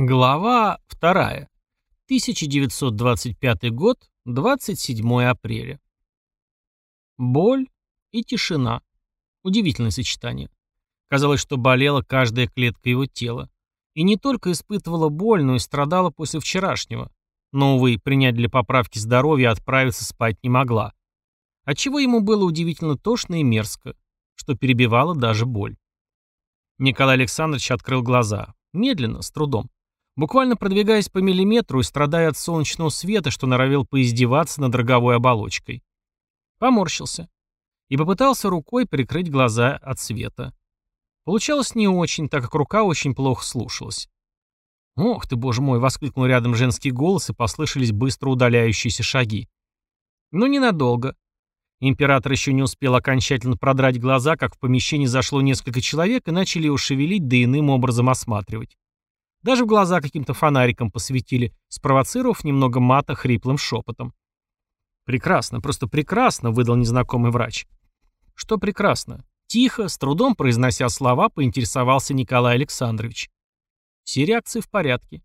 Глава 2. 1925 год, 27 апреля. Боль и тишина. Удивительное сочетание. Казалось, что болела каждая клетка его тела. И не только испытывала боль, но и страдала после вчерашнего. Но, увы, принять для поправки здоровья отправиться спать не могла. Отчего ему было удивительно тошно и мерзко, что перебивало даже боль. Николай Александрович открыл глаза. Медленно, с трудом. Буквально продвигаясь по миллиметру и страдая от солнечного света, что норовил поиздеваться над роговой оболочкой. Поморщился. И попытался рукой прикрыть глаза от света. Получалось не очень, так как рука очень плохо слушалась. «Ох ты, боже мой!» — воскликнул рядом женский голос, и послышались быстро удаляющиеся шаги. Но ненадолго. Император еще не успел окончательно продрать глаза, как в помещении зашло несколько человек и начали его шевелить, да иным образом осматривать. Даже в глаза каким-то фонариком посветили, спровоцировав немного мата хриплым шепотом. «Прекрасно, просто прекрасно», — выдал незнакомый врач. «Что прекрасно?» Тихо, с трудом произнося слова, поинтересовался Николай Александрович. Все реакции в порядке.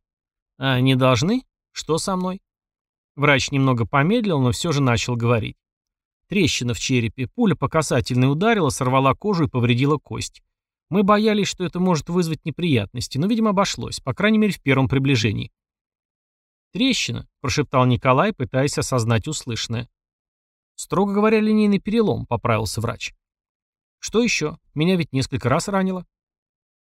А не должны? Что со мной? Врач немного помедлил, но все же начал говорить. Трещина в черепе, пуля по касательной ударила, сорвала кожу и повредила кость. Мы боялись, что это может вызвать неприятности, но, видимо, обошлось, по крайней мере, в первом приближении. «Трещина», — прошептал Николай, пытаясь осознать услышанное. «Строго говоря, линейный перелом», — поправился врач. «Что еще? Меня ведь несколько раз ранило».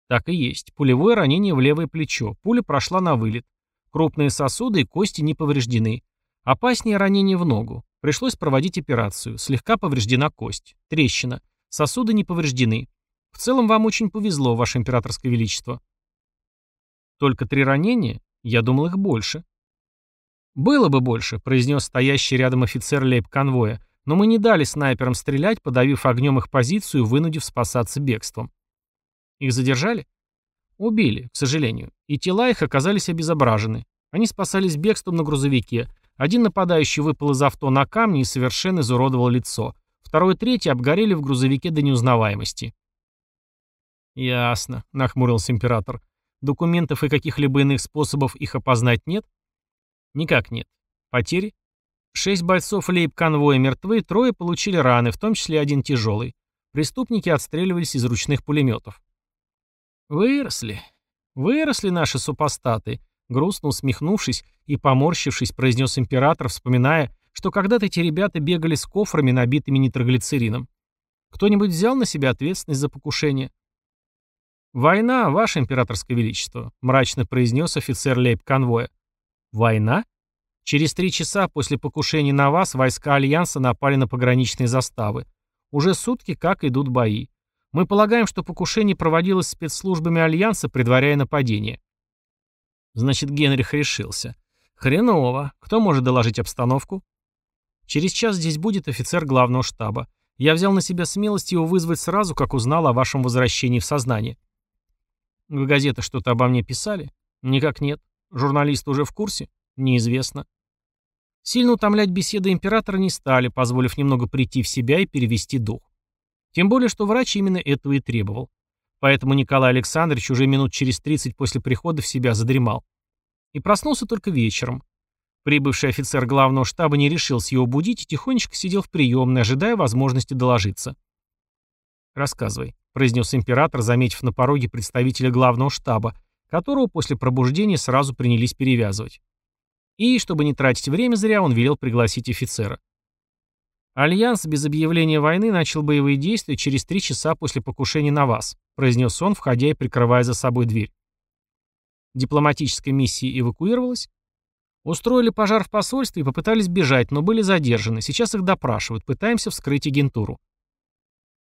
«Так и есть. Пулевое ранение в левое плечо. Пуля прошла на вылет. Крупные сосуды и кости не повреждены. Опаснее ранение в ногу. Пришлось проводить операцию. Слегка повреждена кость. Трещина. Сосуды не повреждены. В целом вам очень повезло, ваше императорское величество. Только три ранения? Я думал, их больше. Было бы больше, произнес стоящий рядом офицер лейб-конвоя, но мы не дали снайперам стрелять, подавив огнем их позицию вынудив спасаться бегством. Их задержали? Убили, к сожалению. И тела их оказались обезображены. Они спасались бегством на грузовике. Один нападающий выпал из авто на камни и совершенно изуродовал лицо. Второй и третий обгорели в грузовике до неузнаваемости. «Ясно», — нахмурился император. «Документов и каких-либо иных способов их опознать нет?» «Никак нет. Потери?» «Шесть бойцов лейб-конвоя мертвы, трое получили раны, в том числе один тяжелый. Преступники отстреливались из ручных пулеметов». «Выросли. Выросли наши супостаты», — грустно усмехнувшись и поморщившись, произнес император, вспоминая, что когда-то эти ребята бегали с кофрами, набитыми нитроглицерином. «Кто-нибудь взял на себя ответственность за покушение?» «Война, ваше императорское величество», — мрачно произнес офицер лейб-конвоя. «Война?» Через три часа после покушения на вас войска Альянса напали на пограничные заставы. Уже сутки как идут бои. Мы полагаем, что покушение проводилось спецслужбами Альянса, предваряя нападение. Значит, Генрих решился. Хреново. Кто может доложить обстановку? Через час здесь будет офицер главного штаба. Я взял на себя смелость его вызвать сразу, как узнал о вашем возвращении в сознание. В газетах что-то обо мне писали? Никак нет. Журналисты уже в курсе? Неизвестно. Сильно утомлять беседы императора не стали, позволив немного прийти в себя и перевести дух. Тем более, что врач именно этого и требовал. Поэтому Николай Александрович уже минут через 30 после прихода в себя задремал. И проснулся только вечером. Прибывший офицер главного штаба не решился его будить и тихонечко сидел в приемной, ожидая возможности доложиться. «Рассказывай», — произнес император, заметив на пороге представителя главного штаба, которого после пробуждения сразу принялись перевязывать. И, чтобы не тратить время зря, он велел пригласить офицера. «Альянс без объявления войны начал боевые действия через три часа после покушения на вас», произнес он, входя и прикрывая за собой дверь. Дипломатическая миссия эвакуировалась. Устроили пожар в посольстве и попытались бежать, но были задержаны. Сейчас их допрашивают. Пытаемся вскрыть агентуру.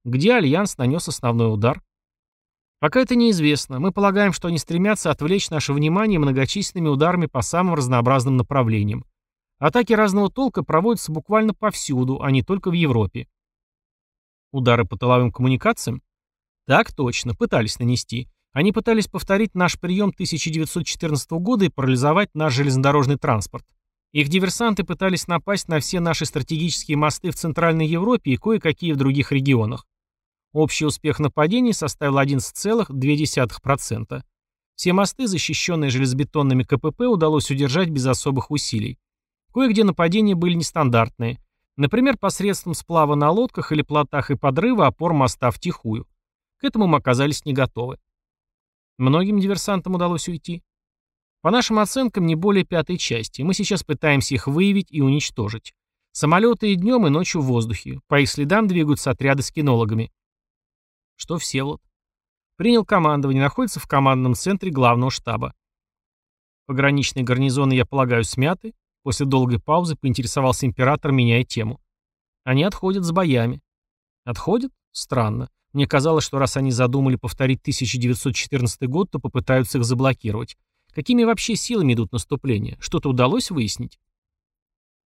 Где Альянс нанес основной удар? Пока это неизвестно. Мы полагаем, что они стремятся отвлечь наше внимание многочисленными ударами по самым разнообразным направлениям. Атаки разного толка проводятся буквально повсюду, а не только в Европе. Удары по тыловым коммуникациям? Так точно, пытались нанести. Они пытались повторить наш прием 1914 года и парализовать наш железнодорожный транспорт. Их диверсанты пытались напасть на все наши стратегические мосты в Центральной Европе и кое-какие в других регионах. Общий успех нападений составил 11,2%. Все мосты, защищенные железобетонными КПП, удалось удержать без особых усилий. Кое-где нападения были нестандартные. Например, посредством сплава на лодках или плотах и подрыва опор моста втихую. К этому мы оказались не готовы. Многим диверсантам удалось уйти. По нашим оценкам, не более пятой части. Мы сейчас пытаемся их выявить и уничтожить. Самолеты и днем, и ночью в воздухе. По их следам двигаются отряды с кинологами. Что Всеволод? Принял командование, находится в командном центре главного штаба. Пограничные гарнизоны, я полагаю, смяты? После долгой паузы поинтересовался император, меняя тему. Они отходят с боями. Отходят? Странно. Мне казалось, что раз они задумали повторить 1914 год, то попытаются их заблокировать. Какими вообще силами идут наступления? Что-то удалось выяснить?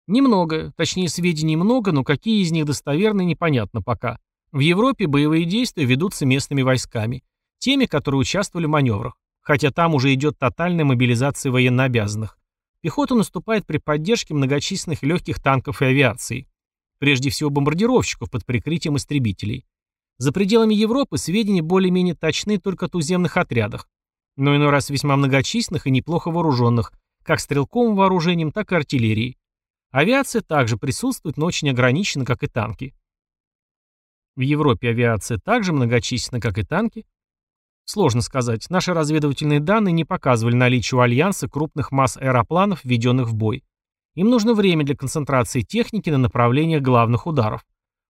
Немного, точнее сведений много, но какие из них достоверны, непонятно пока. В Европе боевые действия ведутся местными войсками, теми, которые участвовали в маневрах, хотя там уже идет тотальная мобилизация военнообязанных. Пехота наступает при поддержке многочисленных легких танков и авиации. Прежде всего бомбардировщиков под прикрытием истребителей. За пределами Европы сведения более-менее точны только о туземных отрядах но иной раз весьма многочисленных и неплохо вооруженных, как стрелковым вооружением, так и артиллерией. Авиация также присутствует, но очень ограничена, как и танки. В Европе авиация также многочисленна, как и танки. Сложно сказать. Наши разведывательные данные не показывали наличие у Альянса крупных масс аэропланов, введенных в бой. Им нужно время для концентрации техники на направлениях главных ударов.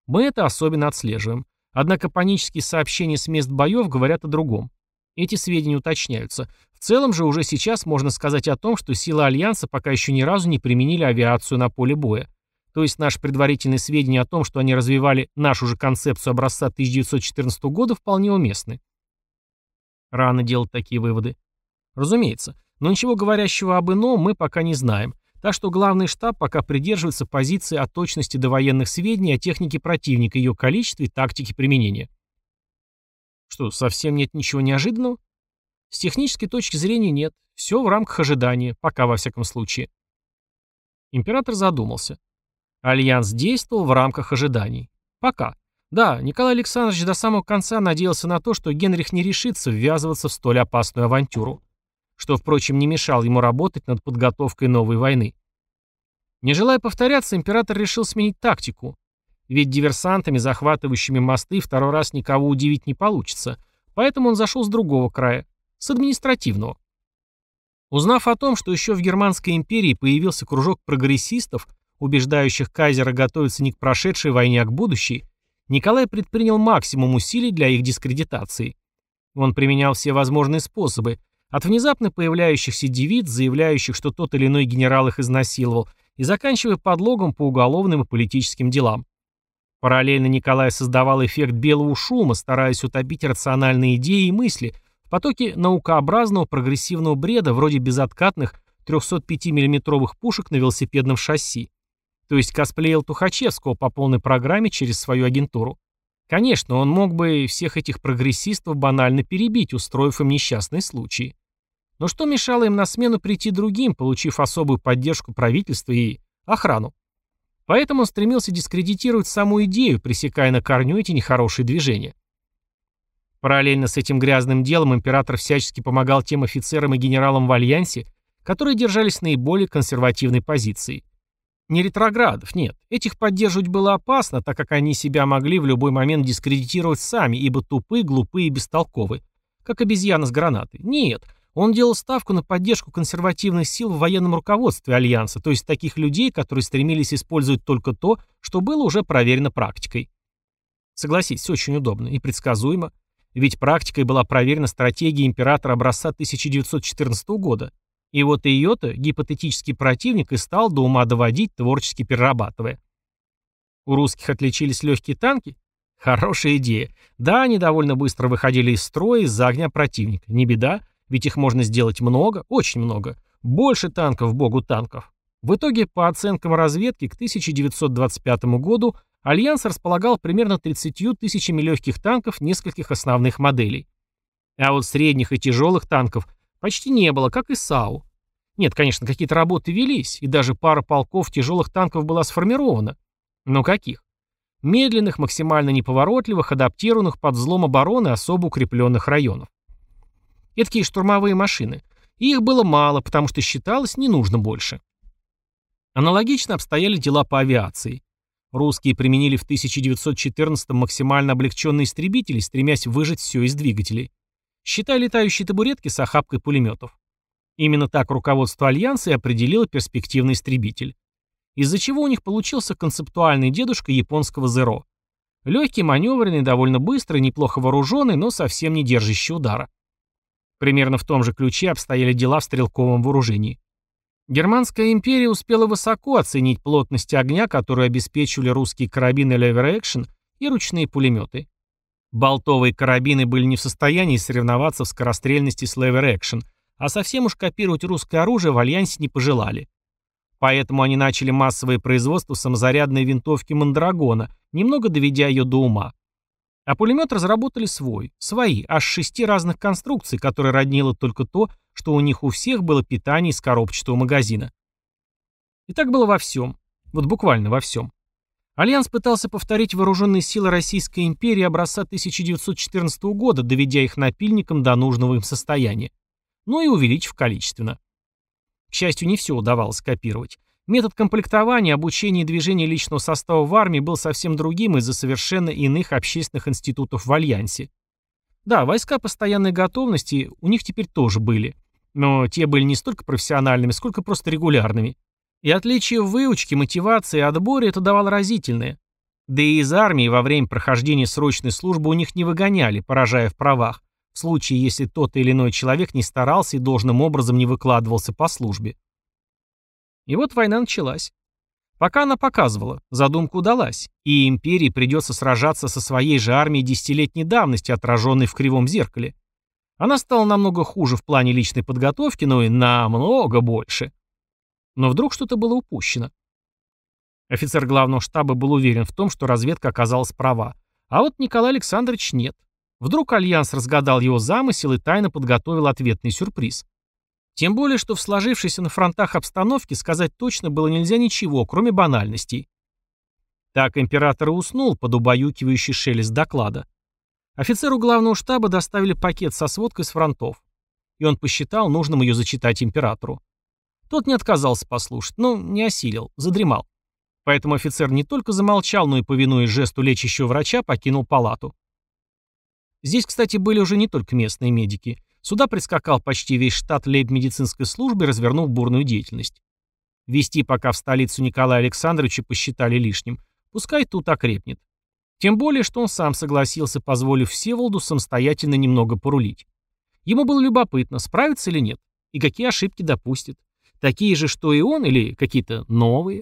Мы это особенно отслеживаем. Однако панические сообщения с мест боев говорят о другом. Эти сведения уточняются. В целом же уже сейчас можно сказать о том, что силы Альянса пока еще ни разу не применили авиацию на поле боя. То есть наши предварительные сведения о том, что они развивали нашу же концепцию образца 1914 года, вполне уместны. Рано делать такие выводы. Разумеется. Но ничего говорящего об ином мы пока не знаем. Так что главный штаб пока придерживается позиции о точности довоенных сведений о технике противника, ее количестве и тактике применения. Что, совсем нет ничего неожиданного? С технической точки зрения нет. Все в рамках ожидания, пока во всяком случае. Император задумался. Альянс действовал в рамках ожиданий. Пока. Да, Николай Александрович до самого конца надеялся на то, что Генрих не решится ввязываться в столь опасную авантюру, что, впрочем, не мешал ему работать над подготовкой новой войны. Не желая повторяться, император решил сменить тактику. Ведь диверсантами, захватывающими мосты, второй раз никого удивить не получится. Поэтому он зашел с другого края, с административного. Узнав о том, что еще в Германской империи появился кружок прогрессистов, убеждающих кайзера готовиться не к прошедшей войне, а к будущей, Николай предпринял максимум усилий для их дискредитации. Он применял все возможные способы, от внезапно появляющихся девиц, заявляющих, что тот или иной генерал их изнасиловал, и заканчивая подлогом по уголовным и политическим делам. Параллельно Николай создавал эффект белого шума, стараясь утопить рациональные идеи и мысли в потоке наукообразного прогрессивного бреда вроде безоткатных 305 миллиметровых пушек на велосипедном шасси. То есть косплеил Тухачевского по полной программе через свою агентуру. Конечно, он мог бы всех этих прогрессистов банально перебить, устроив им несчастный случай. Но что мешало им на смену прийти другим, получив особую поддержку правительства и охрану? Поэтому он стремился дискредитировать саму идею, пресекая на корню эти нехорошие движения. Параллельно с этим грязным делом император всячески помогал тем офицерам и генералам в Альянсе, которые держались наиболее консервативной позиции. Не ретроградов, нет. Этих поддерживать было опасно, так как они себя могли в любой момент дискредитировать сами, ибо тупые, глупые и бестолковы. Как обезьяна с гранатой. Нет, он делал ставку на поддержку консервативных сил в военном руководстве Альянса, то есть таких людей, которые стремились использовать только то, что было уже проверено практикой. Согласитесь, очень удобно и предсказуемо, ведь практикой была проверена стратегия императора образца 1914 года. И вот ее-то гипотетический противник и стал до ума доводить, творчески перерабатывая. У русских отличились легкие танки? Хорошая идея. Да, они довольно быстро выходили из строя из-за огня противника. Не беда, ведь их можно сделать много, очень много. Больше танков, богу танков. В итоге, по оценкам разведки, к 1925 году Альянс располагал примерно 30 тысячами легких танков нескольких основных моделей. А вот средних и тяжелых танков почти не было, как и САУ. Нет, конечно, какие-то работы велись, и даже пара полков тяжелых танков была сформирована. Но каких? Медленных, максимально неповоротливых, адаптированных под взлом обороны особо укрепленных районов. Эдакие штурмовые машины. И их было мало, потому что считалось, не нужно больше. Аналогично обстояли дела по авиации. Русские применили в 1914 максимально облегченные истребители, стремясь выжать все из двигателей. Считай летающие табуретки с охапкой пулеметов. Именно так руководство Альянса и определило перспективный истребитель. Из-за чего у них получился концептуальный дедушка японского Зеро. Легкий, маневренный, довольно быстрый, неплохо вооруженный, но совсем не держащий удара. Примерно в том же ключе обстояли дела в стрелковом вооружении. Германская империя успела высоко оценить плотность огня, которую обеспечивали русские карабины Lever Action и ручные пулеметы. Болтовые карабины были не в состоянии соревноваться в скорострельности с Lever Action, а совсем уж копировать русское оружие в Альянсе не пожелали. Поэтому они начали массовое производство самозарядной винтовки Мандрагона, немного доведя ее до ума. А пулемет разработали свой, свои, аж шести разных конструкций, которые роднило только то, что у них у всех было питание из коробчатого магазина. И так было во всем. Вот буквально во всем. Альянс пытался повторить вооруженные силы Российской империи образца 1914 года, доведя их напильником до нужного им состояния. Ну и увеличив количественно. К счастью, не все удавалось копировать. Метод комплектования, обучения и движения личного состава в армии был совсем другим из-за совершенно иных общественных институтов в Альянсе. Да, войска постоянной готовности у них теперь тоже были. Но те были не столько профессиональными, сколько просто регулярными. И отличие в выучке, мотивации и отборе это давало разительное. Да и из армии во время прохождения срочной службы у них не выгоняли, поражая в правах, в случае, если тот или иной человек не старался и должным образом не выкладывался по службе. И вот война началась. Пока она показывала, задумка удалась, и империи придется сражаться со своей же армией десятилетней давности, отраженной в кривом зеркале. Она стала намного хуже в плане личной подготовки, но и намного больше. Но вдруг что-то было упущено. Офицер главного штаба был уверен в том, что разведка оказалась права. А вот Николай Александрович нет. Вдруг Альянс разгадал его замысел и тайно подготовил ответный сюрприз. Тем более, что в сложившейся на фронтах обстановке сказать точно было нельзя ничего, кроме банальностей. Так император и уснул под убаюкивающий шелест доклада. Офицеру главного штаба доставили пакет со сводкой с фронтов, и он посчитал нужным ее зачитать императору. Тот не отказался послушать, но не осилил, задремал. Поэтому офицер не только замолчал, но и, повинуясь жесту лечащего врача, покинул палату. Здесь, кстати, были уже не только местные медики. Сюда прискакал почти весь штат лейб-медицинской службы, развернув бурную деятельность. Вести пока в столицу Николая Александровича посчитали лишним. Пускай тут окрепнет. Тем более, что он сам согласился, позволив Всеволоду самостоятельно немного порулить. Ему было любопытно, справится или нет, и какие ошибки допустит. Такие же, что и он, или какие-то новые.